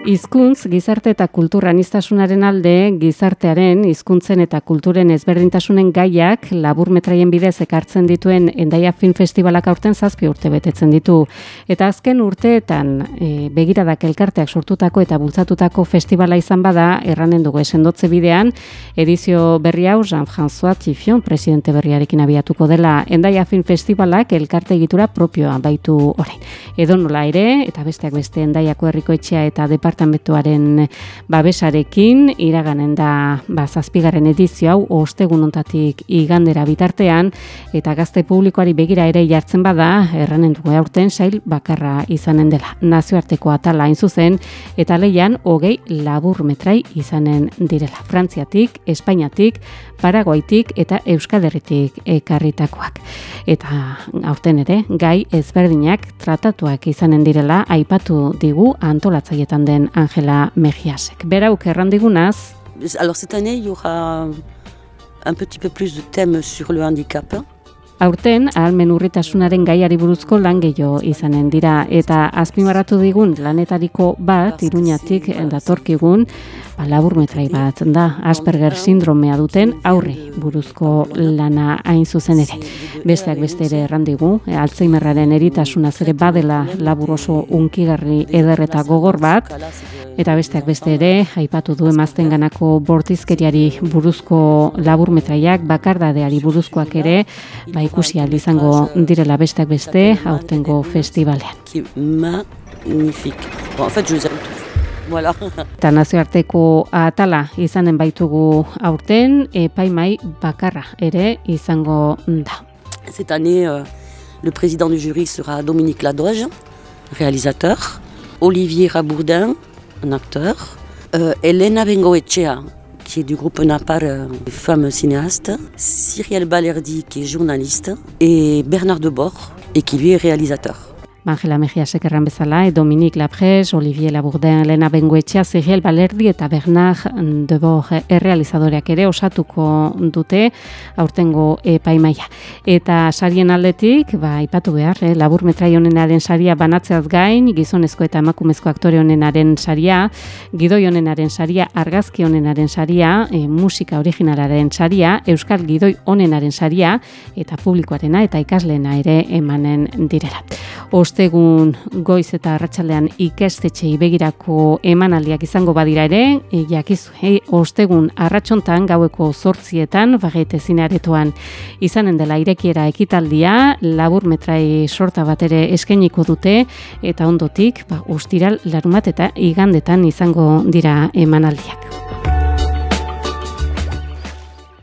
Hizkuntz gizarte eta kultura anistasunaren alde gizartearen hizkuntzen eta kulturen ezberdintasunen gaiak labur metraien bidez ekartzen dituen Endaia Film Festivalak aurten zazpi urte betetzen ditu. Eta azken urteetan e, begiradak elkarteak sortutako eta bultzatutako festivala izan bada erranen dugu esendotze bidean edizio berri hau Jean-François Tifion presidente berriarekin abiatuko dela Endaia Film Festivalak elkarte egitura propioa baitu orain. Edo nola ere eta besteak beste Endaiako herriko etxea eta departamentu departamentuaren babesarekin iraganen da ba zazpigarren edizio hau ostegunontatik igandera bitartean eta gazte publikoari begira ere jartzen bada erranen dugu aurten sail bakarra izanen dela nazioarteko atala zuzen eta leian hogei labur metrai izanen direla Frantziatik, Espainiatik, Paraguaitik eta Euskal Herritik ekarritakoak. Eta aurten ere, gai ezberdinak tratatuak izanen direla aipatu digu antolatzaietan den Angela Mejiasek. Berauk errandigunaz. Alors cette année, il y aura un petit peu plus de thèmes sur le handicap. Aurten, ahalmen urritasunaren gaiari buruzko lan gehiago izanen dira eta azpimarratu digun lanetariko bat iruñatik datorkigun labur metrai bat da Asperger sindromea duten aurri buruzko lana hain zuzen ere. Besteak beste ere errandigu, Alzheimerraren eritasuna zere badela labur oso unkigarri eder eta gogor bat, eta besteak beste ere, aipatu du emazten ganako bortizkeriari buruzko labur metraiak, bakardadeari buruzkoak ere, ba ikusi izango direla besteak beste, aurtengo festivalean. Magnifique. Bon, en fait, je Voilà. Eta nazioarteko atala izanen baitugu aurten, epaimai bakarra ere izango da. Cette année, euh, le président du jury sera Dominique Ladoge, réalisateur, Olivier Rabourdin, un acteur, euh, Elena Bengoetchea, qui est du groupe Napar, euh, femme cinéaste, Cyrielle Balerdi, qui est journaliste, et Bernard Debord, et qui lui est réalisateur. Angela Mejia Sekerran bezala, e Dominique Lapres, Olivier Labourden, Lena Benguetxea, Zeriel Balerdi eta Bernard Debor errealizadoreak ere osatuko dute aurtengo epaimaia. Eta sarien aldetik, ba, ipatu behar, eh, labur metrai honenaren saria banatzeaz gain, gizonezko eta emakumezko aktore honenaren saria, gidoi honenaren saria, argazki honenaren saria, e, musika originalaren saria, euskal gidoi honenaren saria, eta publikoarena eta ikasleena ere emanen direla ostegun goiz eta arratsaldean ikestetxe begirako emanaldiak izango badira ere, e, jakizu, e, ostegun arratsontan gaueko zortzietan, bagete zinearetoan izanen dela irekiera ekitaldia, labur metrai sorta bat ere eskeniko dute, eta ondotik, ba, ustiral larumat eta igandetan izango dira emanaldiak.